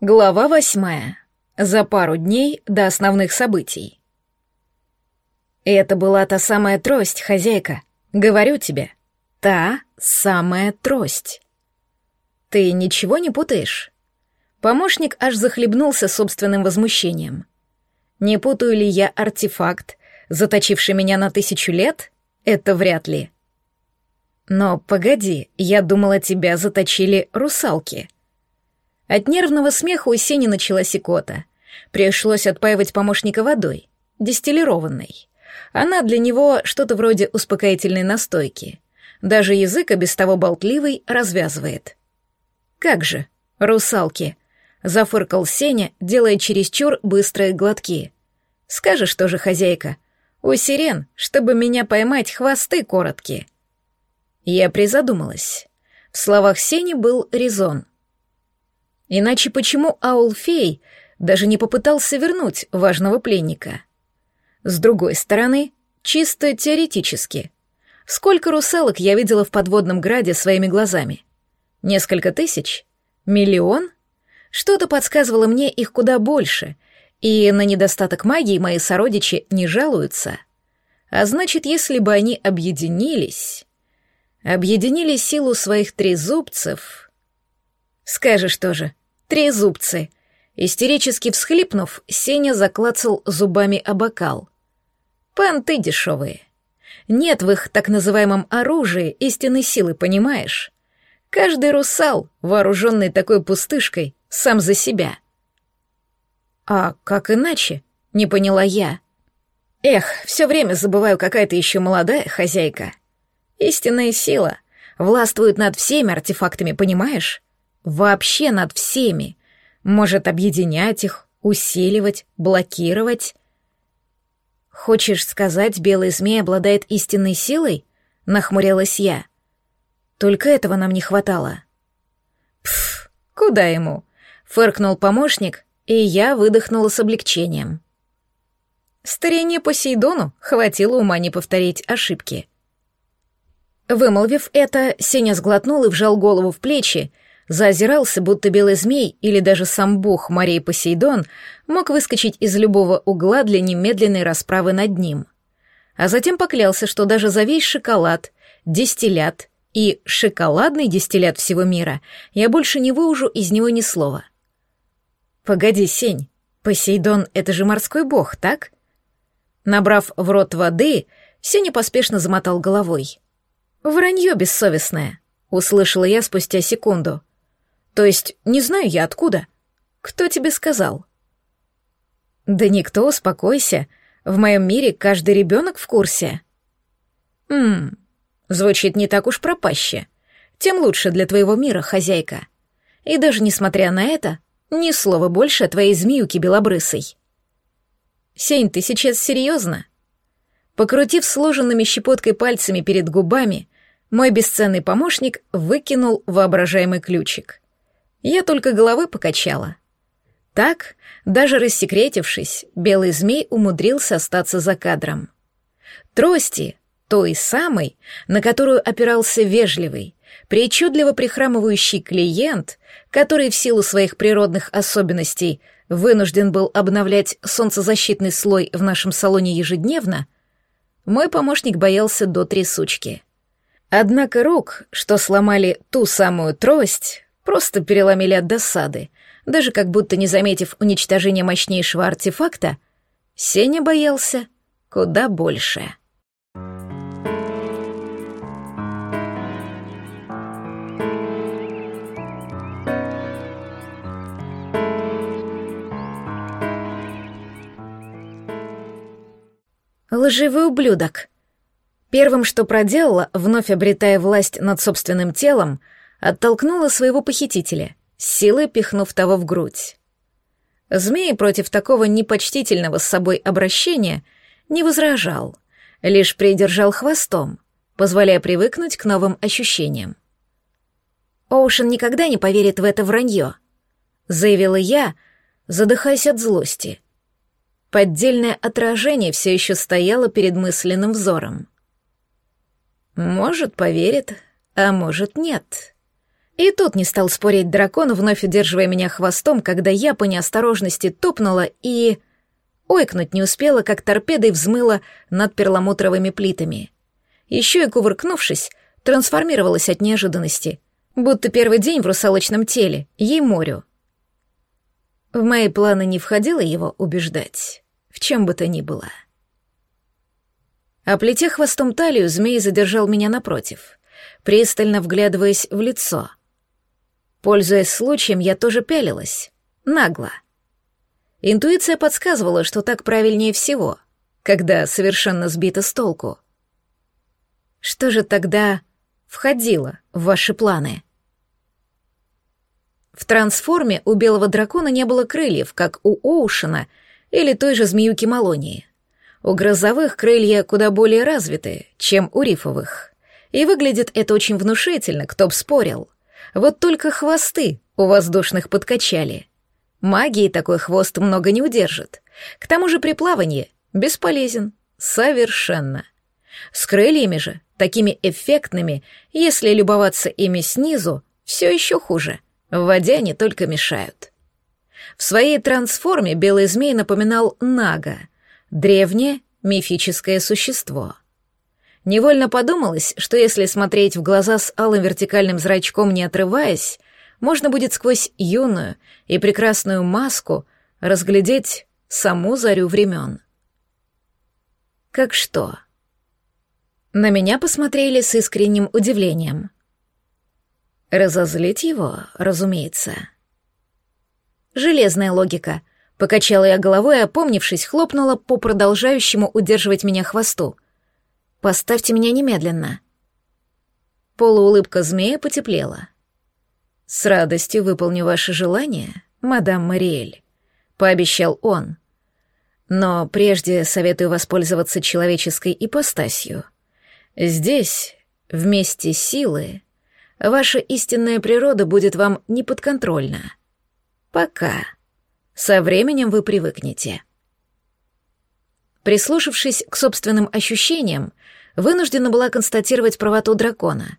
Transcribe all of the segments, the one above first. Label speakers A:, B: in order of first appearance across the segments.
A: Глава восьмая. За пару дней до основных событий. Это была та самая трость, хозяйка. Говорю тебе, та самая трость. Ты ничего не путаешь? Помощник аж захлебнулся собственным возмущением. Не путаю ли я артефакт, заточивший меня на тысячу лет? Это вряд ли. Но погоди, я думала, тебя заточили русалки — от нервного смеха у Сени началась икота. Пришлось отпаивать помощника водой, дистиллированной. Она для него что-то вроде успокоительной настойки. Даже язык, без того болтливый, развязывает. «Как же, русалки!» — зафыркал Сеня, делая чересчур быстрые глотки. «Скажешь тоже, хозяйка, у сирен, чтобы меня поймать, хвосты короткие». Я призадумалась. В словах Сени был резон. Иначе почему Аулфей даже не попытался вернуть важного пленника? С другой стороны, чисто теоретически. Сколько русалок я видела в подводном граде своими глазами? Несколько тысяч? Миллион? Что-то подсказывало мне их куда больше, и на недостаток магии мои сородичи не жалуются. А значит, если бы они объединились... Объединили силу своих трезубцев... Скажешь тоже, Трезубцы. Истерически всхлипнув, Сеня заклацал зубами о бокал. Понты дешевые. Нет в их так называемом оружии истинной силы, понимаешь? Каждый русал, вооруженный такой пустышкой, сам за себя. А как иначе? Не поняла я. Эх, все время забываю, какая ты еще молодая хозяйка. Истинная сила властвует над всеми артефактами, понимаешь? Вообще над всеми. Может объединять их, усиливать, блокировать. Хочешь сказать, белый змей обладает истинной силой? Нахмурилась я. Только этого нам не хватало. Пф, куда ему? Фыркнул помощник, и я выдохнула с облегчением. Старине Посейдону хватило ума не повторить ошибки. Вымолвив это, Сеня сглотнул и вжал голову в плечи, заозирался, будто белый змей или даже сам бог морей Посейдон мог выскочить из любого угла для немедленной расправы над ним. А затем поклялся, что даже за весь шоколад, дистиллят и шоколадный дистиллят всего мира я больше не выужу из него ни слова. «Погоди, Сень, Посейдон — это же морской бог, так?» Набрав в рот воды, Сеня поспешно замотал головой. «Вранье бессовестное», — услышала я спустя секунду. То есть, не знаю я откуда. Кто тебе сказал? Да никто, успокойся. В моем мире каждый ребенок в курсе. Ммм, звучит не так уж пропаще. Тем лучше для твоего мира, хозяйка. И даже несмотря на это, ни слова больше о твоей змеюке белобрысой. Сень, ты сейчас серьезно? Покрутив сложенными щепоткой пальцами перед губами, мой бесценный помощник выкинул воображаемый ключик — я только головы покачала. Так, даже рассекретившись, белый змей умудрился остаться за кадром. Трости, той самой, на которую опирался вежливый, причудливо прихрамывающий клиент, который в силу своих природных особенностей вынужден был обновлять солнцезащитный слой в нашем салоне ежедневно, мой помощник боялся до трясучки. Однако рук, что сломали ту самую трость, просто переломили от досады, даже как будто не заметив уничтожения мощнейшего артефакта, Сеня боялся куда больше. Лживый ублюдок. Первым, что проделала, вновь обретая власть над собственным телом — оттолкнула своего похитителя, силой пихнув того в грудь. Змей против такого непочтительного с собой обращения не возражал, лишь придержал хвостом, позволяя привыкнуть к новым ощущениям. «Оушен никогда не поверит в это вранье», — заявила я, задыхаясь от злости. Поддельное отражение все еще стояло перед мысленным взором. «Может, поверит, а может, нет», И тут не стал спорить дракон, вновь удерживая меня хвостом, когда я по неосторожности топнула и... Ойкнуть не успела, как торпедой взмыла над перламутровыми плитами. Еще и кувыркнувшись, трансформировалась от неожиданности, будто первый день в русалочном теле, ей морю. В мои планы не входило его убеждать, в чем бы то ни было. Оплетя хвостом талию, змей задержал меня напротив, пристально вглядываясь в лицо. Пользуясь случаем, я тоже пялилась. Нагло. Интуиция подсказывала, что так правильнее всего, когда совершенно сбита с толку. Что же тогда входило в ваши планы? В трансформе у белого дракона не было крыльев, как у Оушена или той же змеюки Малонии. У грозовых крылья куда более развиты, чем у рифовых. И выглядит это очень внушительно, кто б спорил. Вот только хвосты у воздушных подкачали. Магии такой хвост много не удержит. К тому же при плавании бесполезен. Совершенно. С крыльями же, такими эффектными, если любоваться ими снизу, все еще хуже. В воде они только мешают. В своей трансформе белый змей напоминал Нага, древнее мифическое существо. Невольно подумалось, что если смотреть в глаза с алым вертикальным зрачком, не отрываясь, можно будет сквозь юную и прекрасную маску разглядеть саму зарю времен. Как что? На меня посмотрели с искренним удивлением. Разозлить его, разумеется. Железная логика. Покачала я головой и, опомнившись, хлопнула по продолжающему удерживать меня хвосту. «Поставьте меня немедленно». Полуулыбка змея потеплела. «С радостью выполню ваше желание, мадам Мариэль», — пообещал он. «Но прежде советую воспользоваться человеческой ипостасью. Здесь, вместе силы, ваша истинная природа будет вам неподконтрольна. Пока. Со временем вы привыкнете». Прислушавшись к собственным ощущениям, вынуждена была констатировать правоту дракона.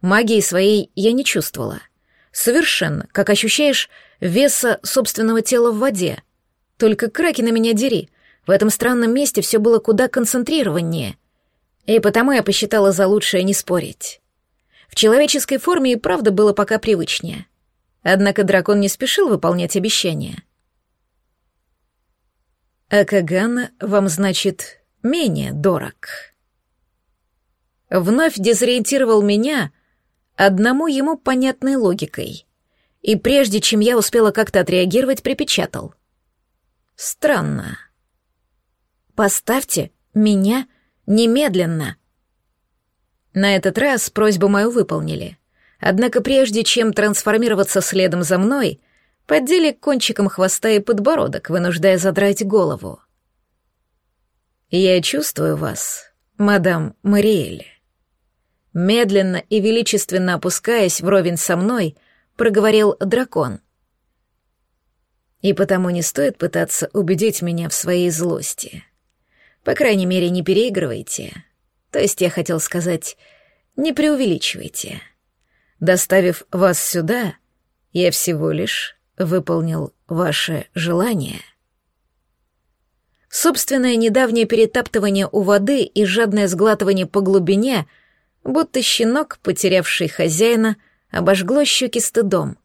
A: Магии своей я не чувствовала — Совершенно, как ощущаешь веса собственного тела в воде. Только краки на меня дери. В этом странном месте все было куда концентрированнее. И потому я посчитала за лучшее не спорить. В человеческой форме и правда было пока привычнее. Однако дракон не спешил выполнять обещания. А Каган вам, значит, менее дорог. Вновь дезориентировал меня — одному ему понятной логикой. И прежде чем я успела как-то отреагировать, припечатал. Странно. Поставьте меня немедленно. На этот раз просьбу мою выполнили. Однако прежде чем трансформироваться следом за мной, поддели кончиком хвоста и подбородок, вынуждая задрать голову. «Я чувствую вас, мадам Мариэль». Медленно и величественно опускаясь вровень со мной, проговорил дракон. И потому не стоит пытаться убедить меня в своей злости. По крайней мере, не переигрывайте. То есть я хотел сказать, не преувеличивайте. Доставив вас сюда, я всего лишь выполнил ваше желание. Собственное недавнее перетаптывание у воды и жадное сглатывание по глубине — будто щенок, потерявший хозяина, обожгло щеки стыдом.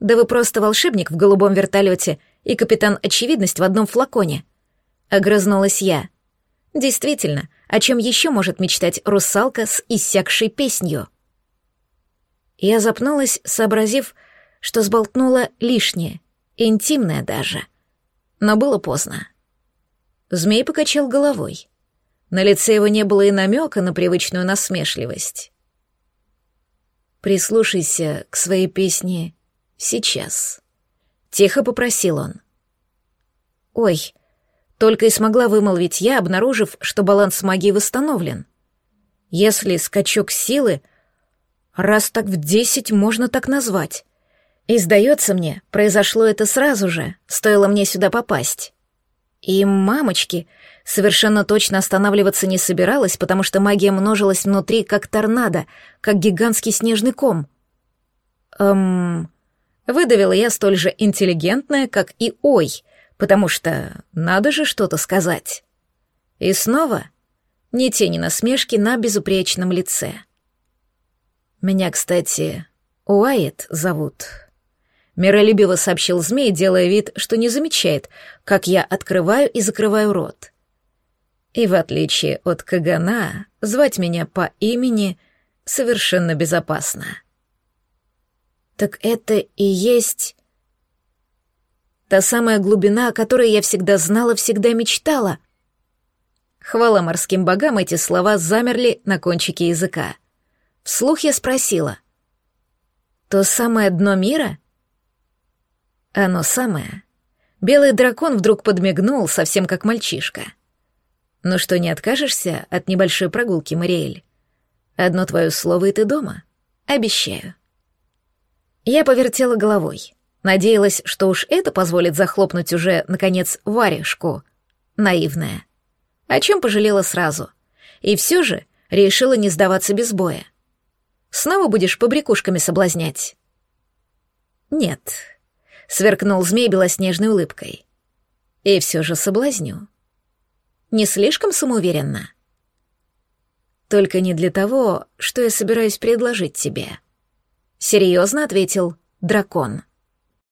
A: «Да вы просто волшебник в голубом вертолете и капитан Очевидность в одном флаконе», — огрызнулась я. «Действительно, о чем еще может мечтать русалка с иссякшей песнью?» Я запнулась, сообразив, что сболтнула лишнее, интимное даже. Но было поздно. Змей покачал головой. На лице его не было и намека на привычную насмешливость. «Прислушайся к своей песне сейчас», — тихо попросил он. «Ой», — только и смогла вымолвить я, обнаружив, что баланс магии восстановлен. «Если скачок силы, раз так в десять можно так назвать. И, сдается мне, произошло это сразу же, стоило мне сюда попасть. И, мамочки, — Совершенно точно останавливаться не собиралась, потому что магия множилась внутри, как торнадо, как гигантский снежный ком. Эм... Выдавила я столь же интеллигентная, как и ой, потому что надо же что-то сказать. И снова ни тени насмешки на безупречном лице. Меня, кстати, Уайт зовут. Миролюбиво сообщил змей, делая вид, что не замечает, как я открываю и закрываю рот. И в отличие от Кагана, звать меня по имени совершенно безопасно. Так это и есть та самая глубина, о которой я всегда знала, всегда мечтала. Хвала морским богам, эти слова замерли на кончике языка. Вслух я спросила. «То самое дно мира?» «Оно самое». Белый дракон вдруг подмигнул, совсем как мальчишка. «Ну что, не откажешься от небольшой прогулки, Мариэль? Одно твое слово, и ты дома. Обещаю». Я повертела головой. Надеялась, что уж это позволит захлопнуть уже, наконец, варежку. Наивная. О чем пожалела сразу. И все же решила не сдаваться без боя. Снова будешь побрякушками соблазнять? Нет, сверкнул змей белоснежной улыбкой. И все же соблазню. Не слишком самоуверенно? Только не для того, что я собираюсь предложить тебе. Серьезно ответил дракон.